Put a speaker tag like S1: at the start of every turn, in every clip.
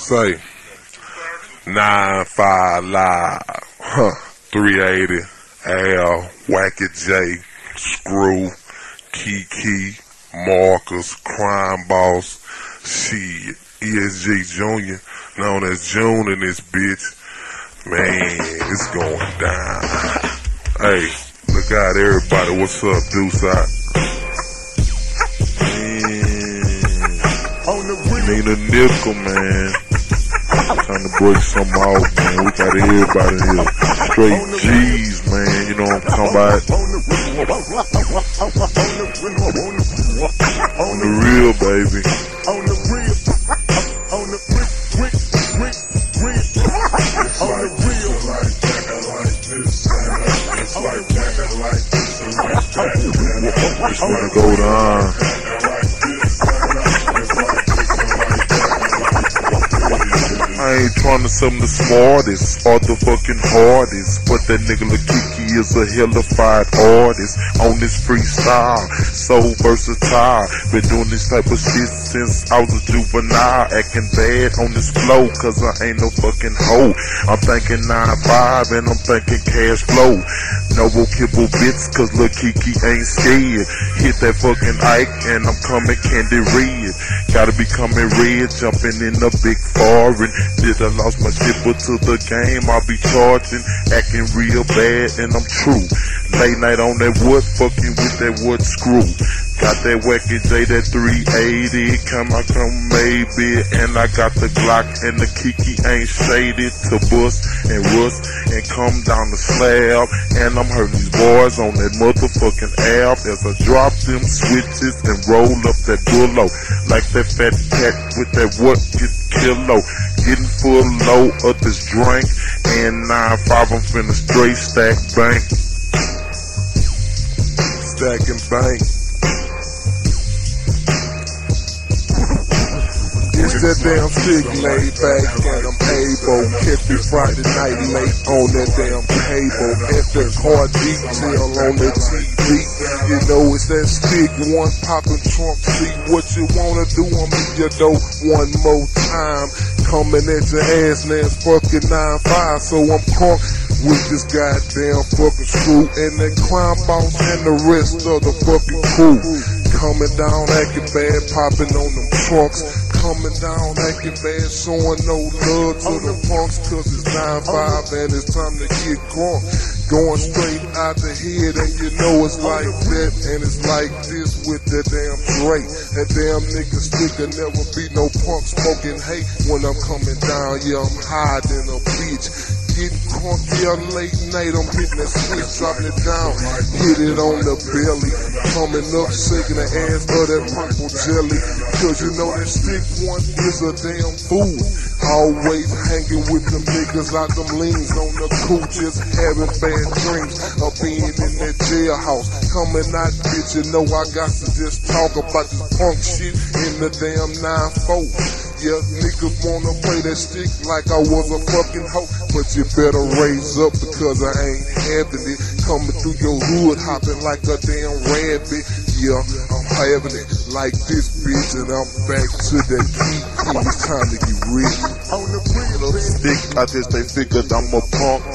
S1: Say, 9-5 live, huh, 380, Al, Wacky J, Screw, Kiki, Marcus, Crime Boss, shit, ESG Junior, known as June in this bitch. Man, it's going down. Hey, look out everybody, what's up, Deuce out? Man, need a nickel, man. Trying to break some off, man. We got everybody here. Straight G's, man. You know what I'm talking about? On the real, baby.
S2: On the real, on the brick, brick, brick, brick, on the real.
S1: It's gonna go down. I ain't trying to some the smartest or the fucking hardest, but that nigga Lil Kiki is a hellified artist on this freestyle, so versatile. Been doing this type of shit since I was a juvenile, acting bad on this flow, cause I ain't no fucking hoe. I'm thinking 9-5 and I'm thinking cash flow. No kibble bits, cause Lil Kiki ain't scared. Hit that fucking Ike and I'm coming candy red. Gotta be coming red, jumping in the big foreign. Did I lost my shit, but to the game I'll be charging. Acting real bad and I'm true. Late night on that wood, fucking with that wood screw. Got that wacky J, that 380, come I come maybe, and I got the Glock and the Kiki ain't shaded. To bust and rust and come down the slab, and I'm hurting these boys on that motherfucking app. As I drop them switches and roll up that bullo like that fat cat with that what get kilo, getting full low of this drink. And 9-5 I'm finna straight stack bank, stacking bank.
S2: That damn sick laid back and I'm able. Catch me Friday night late on that damn table. At the car detail on the TV. You know it's that stick one popping trunk seat. What you wanna do on me, you know, one more time. Coming at your ass now it's fucking 9-5. So I'm crunk with this goddamn fucking screw and that crime boss and the rest of the fucking crew. Coming down acting bad, popping on them trucks. Coming down acting bad, showing no love to the punks, cause it's 9-5 and it's time to get crunk. Going straight out the head, and you know it's like that, and it's like this with that damn Drake. That damn nigga sticker never be no punk smoking hate when I'm coming down. Yeah, I'm hiding a bitch getting crunk, yeah, late night, I'm hitting that switch, dropping it down, hit it on the belly, coming up, shaking the ass of that purple jelly, cause you know that stick one is a damn fool, always hanging with them niggas out them leans on the just having bad dreams of being in that jailhouse, coming out, bitch, you know I got to just talk about this punk shit in the damn 9-4. Yeah, niggas wanna play that stick like I was a fucking hoe. But you better raise up because I ain't having it. Coming through your hood, hopping like a damn rabbit. Yeah, I'm having it like this bitch, and I'm back to that key. It's time to get rich. On the real
S1: stick, I just they figured I'm a punk.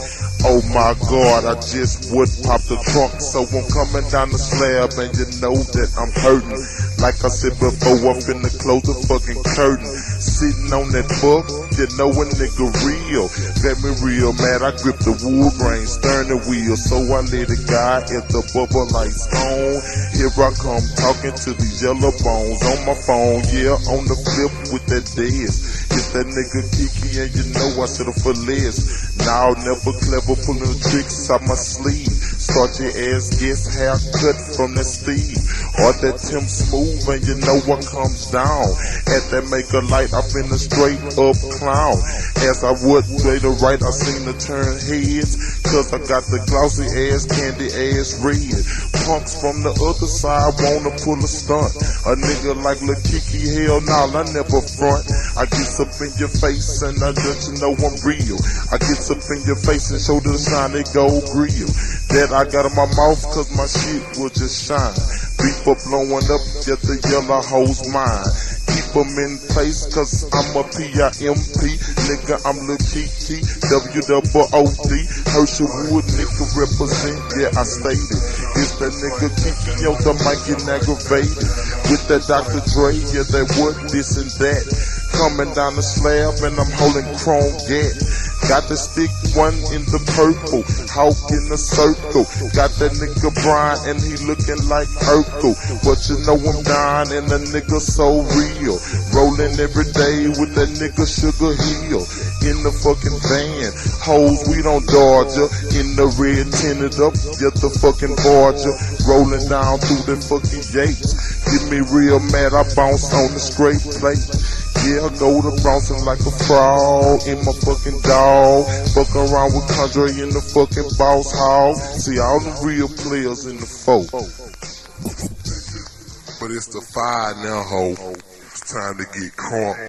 S1: Oh my god, I just would pop the trunk. So I'm coming down the slab and you know that I'm hurting. Like I said before, I'm finna close the fucking curtain. Sitting on that book, you know a nigga real. Got me real mad, I grip the wood grain, stern the wheel. So I let it guide as the bubble lights on. Here I come talking to these yellow bones on my phone. Yeah, on the flip with that dance. That nigga Kiki and you know I settle for less. Now never clever pulling tricks out my sleeve. Start your ass gets haircut from that Steve. Or that Tim Smooth and you know what comes down. At that make a light, I been a straight up clown. As I would play the right, I seen the turn heads. Cause I got the glossy ass, candy ass red. Punks from the other side wanna pull a stunt. A nigga like Lil Kiki, hell nah, I never front. I get up in your face and I let you know I'm real. I get up in your face and show the shine they gold grill. That I got in my mouth cause my shit will just shine. Beef up blowing up, get the yellow hose mine. Keep them in place, cause I'm a P-I-M-P. Nigga, I'm Lil Kiki, W-double-O-D. Herschel Wood, nigga, represent, yeah, I stated. It's that nigga Kiki, yo, the mic getting aggravated. With that Dr. Dre, yeah, that what, this and that. Coming down the slab, and I'm holding chrome gat. Got the stick one in the purple, hawk in the circle. Got that nigga Brian and he looking like Urkel. But you know I'm dying and the nigga so real. Rolling every day with that nigga Sugar Hill. In the fucking van, hoes we don't dodge ya. In the red tinted up, get the fucking barger. Rolling down through the fucking gates. Get me real mad, I bounce on the straight plate. Yeah, I go to bouncing like a frog in my fucking dog. Fuck around with Condre in the fucking boss hall. See all the real players in the folk.
S2: But it's the five now, ho. It's time to get crunk.